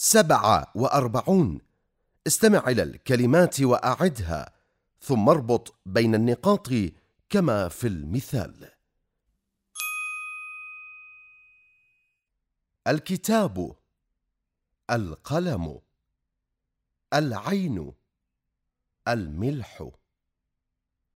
سبعة وأربعون. استمع إلى الكلمات وأعدها ثم اربط بين النقاط كما في المثال. الكتاب. القلم. العين. الملح.